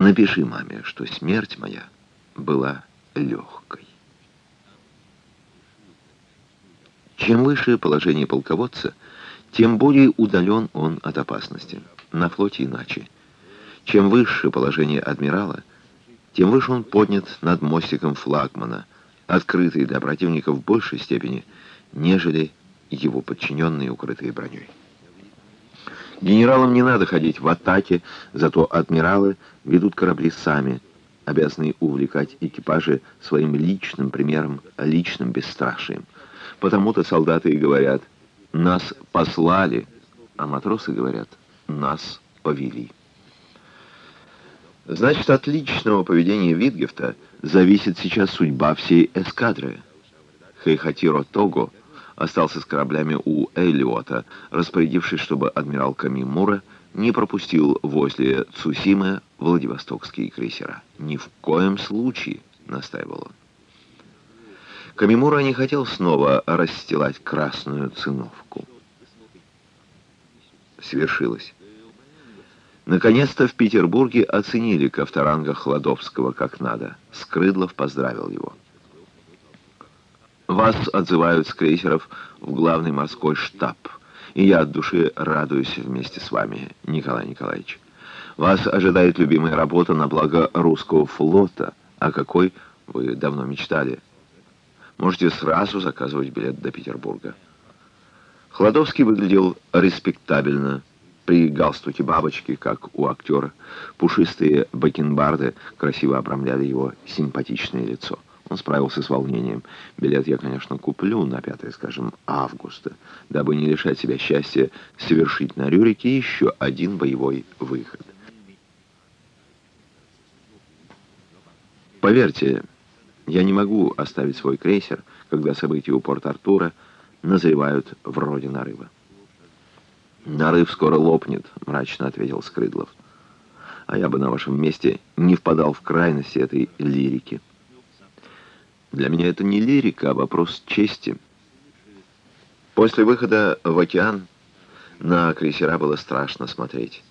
Напиши маме, что смерть моя была легкой. Чем выше положение полководца, тем более удален он от опасности. На флоте иначе. Чем выше положение адмирала, тем выше он поднят над мостиком флагмана, открытый для противника в большей степени, нежели его подчиненные, укрытые броней. Генералам не надо ходить в атаке, зато адмиралы ведут корабли сами, обязанные увлекать экипажи своим личным примером, личным бесстрашием. Потому-то солдаты и говорят «нас послали», а матросы говорят «нас повели». Значит, от личного поведения Витгефта зависит сейчас судьба всей эскадры. Хейхатиро Того остался с кораблями у Эллиота, распорядившись, чтобы адмирал Камимура не пропустил возле Цусимы Владивостокские крейсера. «Ни в коем случае», — настаивал он. Камимура не хотел снова расстилать красную циновку. Свершилось. Наконец-то в Петербурге оценили Ковторанга Хладовского как надо. Скрыдлов поздравил его. Вас отзывают с крейсеров в главный морской штаб, и я от души радуюсь вместе с вами, Николай Николаевич. Вас ожидает любимая работа на благо русского флота, о какой вы давно мечтали. Можете сразу заказывать билет до Петербурга. Хладовский выглядел респектабельно, при галстуке бабочки, как у актера. Пушистые бакенбарды красиво обрамляли его симпатичное лицо. Он справился с волнением. Билет я, конечно, куплю на 5, скажем, августа, дабы не лишать себя счастья совершить на Рюрике еще один боевой выход. Поверьте, я не могу оставить свой крейсер, когда события у Порт-Артура назревают вроде нарыва. «Нарыв скоро лопнет», — мрачно ответил Скрыдлов. «А я бы на вашем месте не впадал в крайности этой лирики. Для меня это не лирика, а вопрос чести». После выхода в океан на крейсера было страшно смотреть.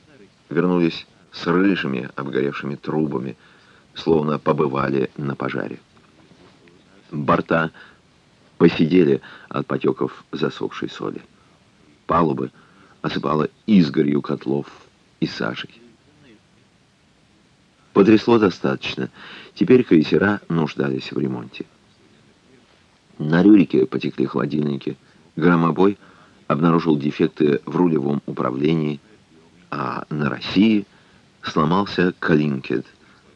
Вернулись с рыжими обгоревшими трубами, словно побывали на пожаре. Борта посидели от потеков засохшей соли. Палубы — осыпала изгорью котлов и сажей. Потрясло достаточно. Теперь крейсера нуждались в ремонте. На Рюрике потекли холодильники. Громобой обнаружил дефекты в рулевом управлении, а на России сломался Калинкет,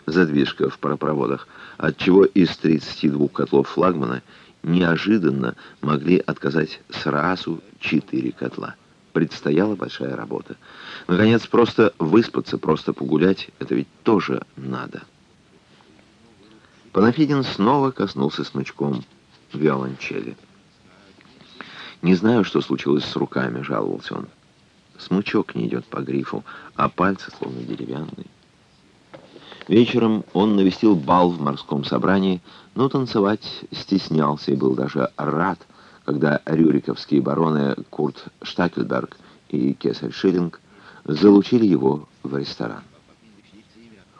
задвижка в паропроводах, отчего из 32 котлов флагмана неожиданно могли отказать сразу 4 котла предстояла большая работа. Наконец, просто выспаться, просто погулять, это ведь тоже надо. Панафидин снова коснулся смычком виолончели. «Не знаю, что случилось с руками», — жаловался он. Смычок не идет по грифу, а пальцы словно деревянные. Вечером он навестил бал в морском собрании, но танцевать стеснялся и был даже рад, когда рюриковские бароны Курт Штакельберг и Кесарь Шиллинг залучили его в ресторан.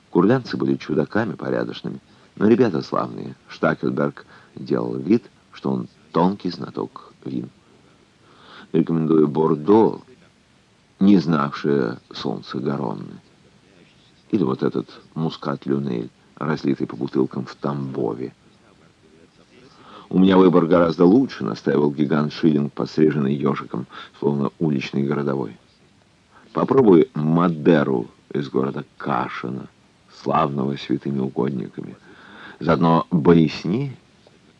Курлянцы были чудаками порядочными, но ребята славные. Штакельберг делал вид, что он тонкий знаток вин. Рекомендую Бордо, не знавшее солнце Гаронны. Или вот этот мускат Люнель, разлитый по бутылкам в Тамбове. «У меня выбор гораздо лучше», — настаивал гигант Шиллинг, посреженный ежиком, словно уличный городовой. «Попробуй Мадеру из города Кашина, славного святыми угодниками. Заодно боясни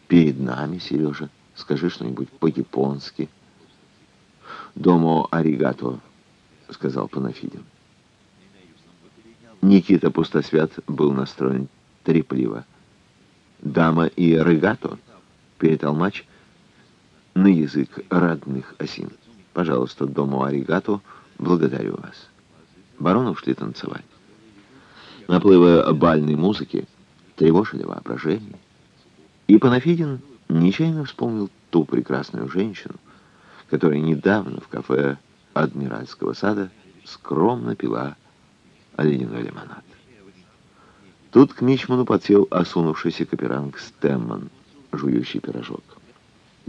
перед нами, Сережа. Скажи что-нибудь по-японски». «Домо аригато», — сказал Панафидин. Никита Пустосвят был настроен трепливо. «Дама и рыгато?» Перетолмач на язык родных осин. Пожалуйста, дому аригато, благодарю вас. Бароны ушли танцевать. Наплывы бальной музыки тревожили воображение. И Панафидин нечаянно вспомнил ту прекрасную женщину, которая недавно в кафе Адмиральского сада скромно пила ледяной лимонад. Тут к Мичману подсел осунувшийся каперанг Стэмман, жующий пирожок.